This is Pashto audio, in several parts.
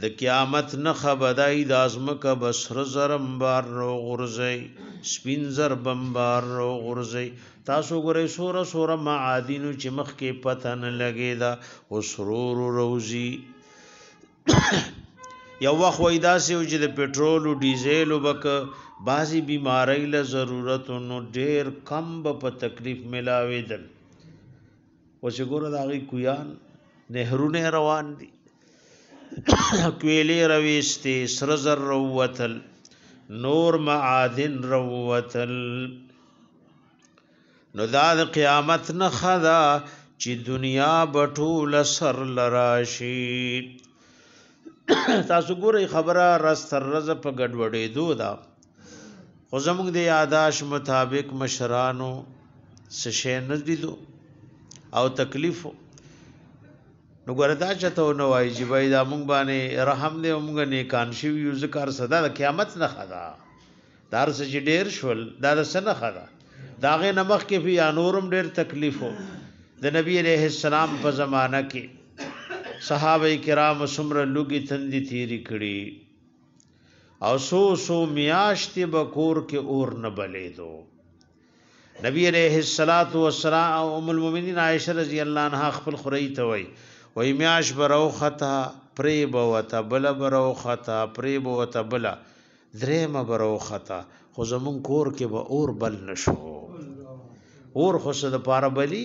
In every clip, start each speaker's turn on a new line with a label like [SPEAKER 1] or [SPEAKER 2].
[SPEAKER 1] د قیامت نه خبدای د ازمکه بسر زرم بار رو غرزی سپین زر بمبار رو غرزی تاسو ګورئ سوره سوره معادینو چې مخ کې پته نه لګی دا وسرور روزی یو وخت وای داسې چې د پټرول او ډیزل وبک بعضی بیماری له ضرورت نو ډیر کم به په تکلیف ملاوي دل او چې ګوره د هغې کویان نهرونه روان دي کویلې رويستې سره زر روتل نور معادن روتل نو دا د قیامت نه خدا چې دنیا بټول سر لراشي تاسو ګورئ خبره رس تر رز په ګډوډې دوه دا خو زموږ د یاداش مطابق مشرانو سشه نه دیلو او تکلیف نو ګوردا چته نو وای چې بای دا مونږ باندې رحم دې مونږ نه کان شي یو ذکر صدا د قیامت نه خدا دار سچ ډیر شول دا د سنه خدا داغه نمخ کې فی انورم ډیر تکلیف وو د نبی علیہ السلام په زمانہ کې صحابه کرام سمره لوګي تندې تیری کړي او سو سو میاشتې به کور کې اور نه بلیدو نبی علیہ الصلات والسلام او ام المؤمنین عائشه رضی الله عنها خپل خوري ته وای وای میاش برو خطا پرې بوته بل برو خطا پرې بوته بل درېم برو خطا خو زمون کور کې به اور بل نشو اور خو سره پاره بلی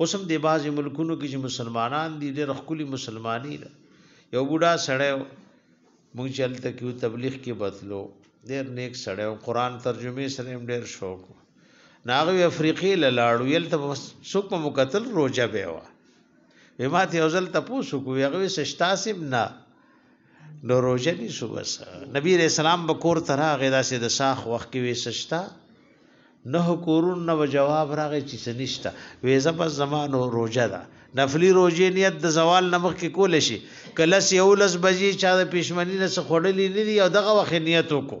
[SPEAKER 1] اوس هم د بعضې ملکونو کې چې مسلمانان دي ډېر ښکلي مسلماني ده یو بوډا سړی مونږ چې هلته کې تبلیغ کې بتلو ډېر نیک سړی او قرآن ترجمې سره هم ډېر شوق نو هغوی افریقې له لاړو هلته به څوک به مو کتل روژه به یې وه وی ما ته یو ځل تپوس وکړو هغوی څه شته هم نه نو روزه نیسو بس نبی رسول سلام به کور ته راغی داسې د ساخ وخت کې وسشتا نه کورون نه جواب راغی چې سنشتا وې زبر زمانو روزه ده نفلی روزه نیت د زوال نمخ کې کول شي کله سې اولس بجې چا د پښمنی نه خړلې نه دی او دغه وخت نیت وکړو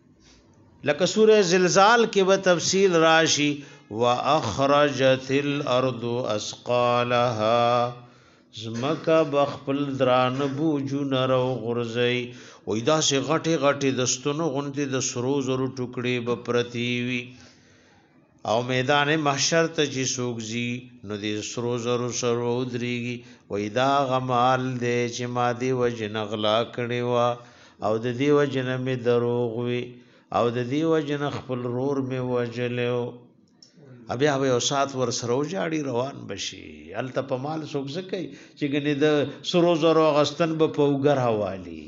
[SPEAKER 1] لکه سوره زلزال کې به تفصیل راشي واخرجت الارض اسقالها زمکا بخپل دران بوجو نرو غرزی وې دا سه غټه غټه د ستونو غونتی د سرو زرو ټوکړي به پرتی وي او میدان محشر ته چې څوک ځي نو د سرو زرو سره ودرېږي وای دا غمال دی چې ما دې وجنه غلا کړې وه او د دې وجنه مې دروغ وي او د دې وجنه خپل رور مې وجلی و بیا به یو ساعت ور سره وجاړي روان بشي هلته په مال څوک څه کوي چې ګنې د سرو زرو غستن به په وګره والي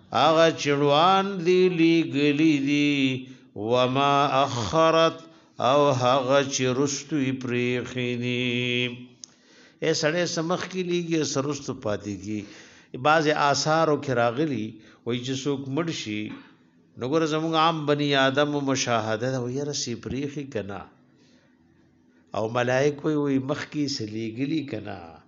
[SPEAKER 1] هغه چې وړاندې لېږلي دي، وما اخرت او هغه چې رستو یې پرېښي دي. اې سړی څه مخکې لېږي او څه رستو پاتې کي. بعضې آثارو کې راغلي وایي چې څوک مړ شي نو ګوره زموږ عام بني آدم مشاهده ده وایي یاره څه پرېښي که نه او ملایک وایي وایي مخکې څه لېږلي که نه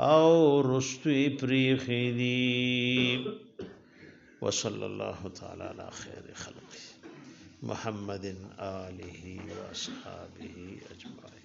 [SPEAKER 1] او رستوی پریخی دی وصلی الله تعالی علی خیر خلق محمد آله و اصحابه اجمعین